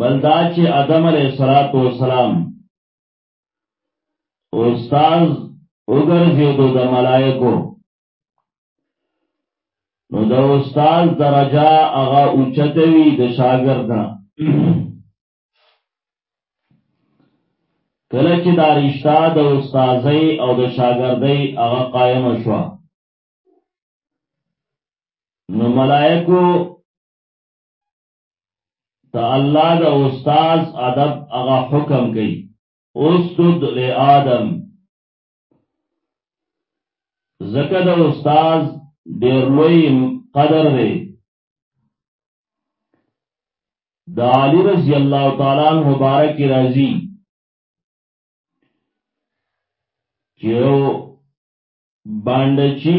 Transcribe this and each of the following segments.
بلدا چې آدم علیه الصلاۃ والسلام استاد وګرځیدو د ملائکو نو د استاد درجه هغه اوچته وی د شاګرد نه کله چې دا رشتہ د استادۍ او د شاګردۍ هغه قائم شو نو ملائکو د الله د استاد ادب هغه حکم کوي اسجد لآدم زکه د استاد ډیر لوی قدر دی د علی رضی الله تعالی عنہ مبارک راضی چې باندې چی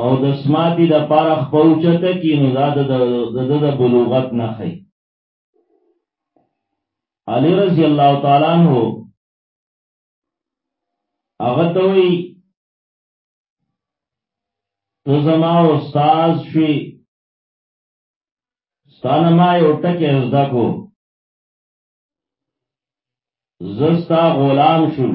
او د سماعتي د پاره خپوچته کی نو دا د د د بلوغت نه خي علي رضی الله تعالی عنہ هغه ته وی ته زما استاد شي ستانه ما یو ټکی زده کو زستا غلام شوم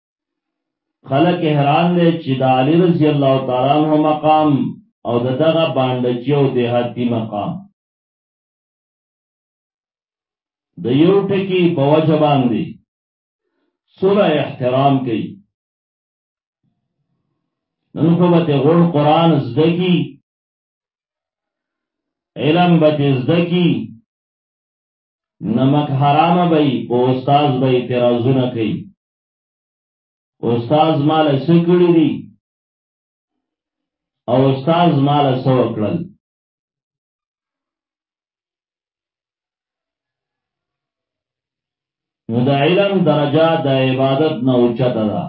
خلک حیران دي چې د علی رضی الله تعالی عنہ مقام او د دغه باندې چې او دهاتی مقام د یو ټکی په وجه باندې سره احترام کوي نن خو به ته غوړ قران زده کی علم به ته زده کی نمک حرام به په استاد به اعتراضونه کوي استاد مال څه کړی دی او استاد مال څه وکړل نو د علم درجه د عبادت نه اوچته ده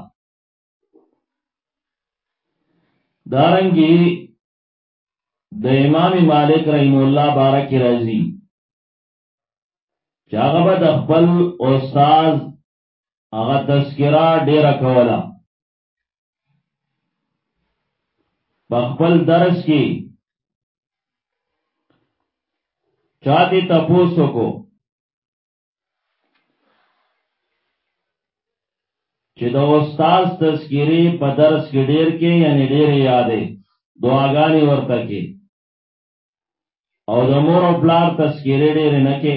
دارنګي د امام مالک رحم الله بارک رضی چاغه د خپل استاد هغه تذکرہ ډیره کوله په خپل درس کې چاته تاسو کو چې د استاد تذکری په درس کې ډیر کې یعنی ډیر یادې دعاګانې ورته کې او د مور او پلار تذکری ډیر نه کې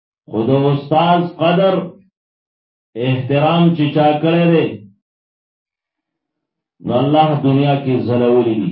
خو د استاد قدر احترام چې چا کړی دی نو الله دنیا کې زلولی دی